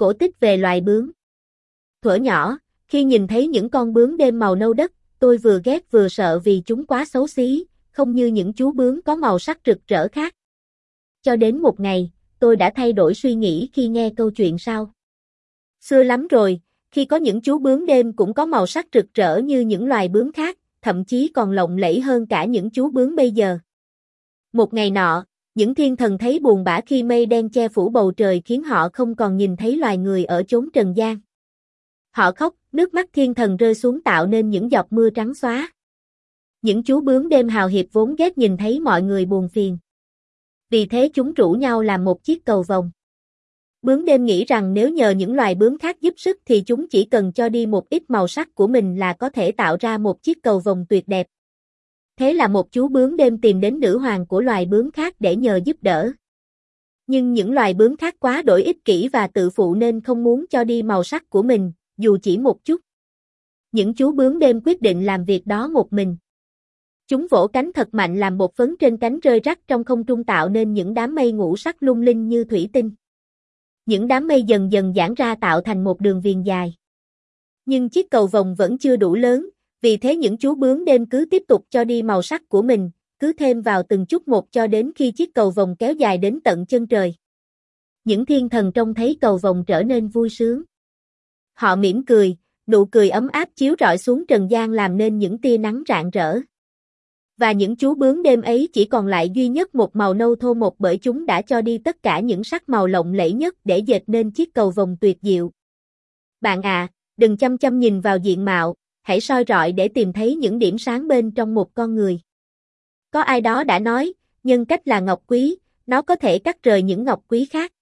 cổ tích về loài bướm. Thuở nhỏ, khi nhìn thấy những con bướm đêm màu nâu đất, tôi vừa ghét vừa sợ vì chúng quá xấu xí, không như những chú bướm có màu sắc rực rỡ khác. Cho đến một ngày, tôi đã thay đổi suy nghĩ khi nghe câu chuyện sau. Xưa lắm rồi, khi có những chú bướm đêm cũng có màu sắc rực rỡ như những loài bướm khác, thậm chí còn lộng lẫy hơn cả những chú bướm bây giờ. Một ngày nọ, những thiên thần thấy buồn bã khi mây đen che phủ bầu trời khiến họ không còn nhìn thấy loài người ở chốn trần gian. Họ khóc, nước mắt thiên thần rơi xuống tạo nên những giọt mưa trắng xóa. Những chú bướm đêm hào hiệp vốn ghét nhìn thấy mọi người buồn phiền. Vì thế chúng rủ nhau làm một chiếc cầu vồng. Bướm đêm nghĩ rằng nếu nhờ những loài bướm khác giúp sức thì chúng chỉ cần cho đi một ít màu sắc của mình là có thể tạo ra một chiếc cầu vồng tuyệt đẹp. Thế là một chú bướm đêm tìm đến nữ hoàng của loài bướm khác để nhờ giúp đỡ. Nhưng những loài bướm khác quá đổi ích kỷ và tự phụ nên không muốn cho đi màu sắc của mình, dù chỉ một chút. Những chú bướm đêm quyết định làm việc đó một mình. Chúng vỗ cánh thật mạnh làm bột phấn trên cánh rơi rắc trong không trung tạo nên những đám mây ngũ sắc lung linh như thủy tinh. Những đám mây dần dần giãn ra tạo thành một đường viền dài. Nhưng chiếc cầu vồng vẫn chưa đủ lớn, vì thế những chú bướm đêm cứ tiếp tục cho đi màu sắc của mình, cứ thêm vào từng chút một cho đến khi chiếc cầu vồng kéo dài đến tận chân trời. Những thiên thần trông thấy cầu vồng trở nên vui sướng. Họ mỉm cười, nụ cười ấm áp chiếu rọi xuống trần gian làm nên những tia nắng rạng rỡ. Và những chú bướm đêm ấy chỉ còn lại duy nhất một màu nâu thô một bởi chúng đã cho đi tất cả những sắc màu lộng lẫy nhất để dệt nên chiếc cầu vồng tuyệt diệu. Bạn à, đừng chăm chăm nhìn vào diện mạo, hãy soi rọi để tìm thấy những điểm sáng bên trong một con người. Có ai đó đã nói, nhân cách là ngọc quý, nó có thể cắt rời những ngọc quý khác.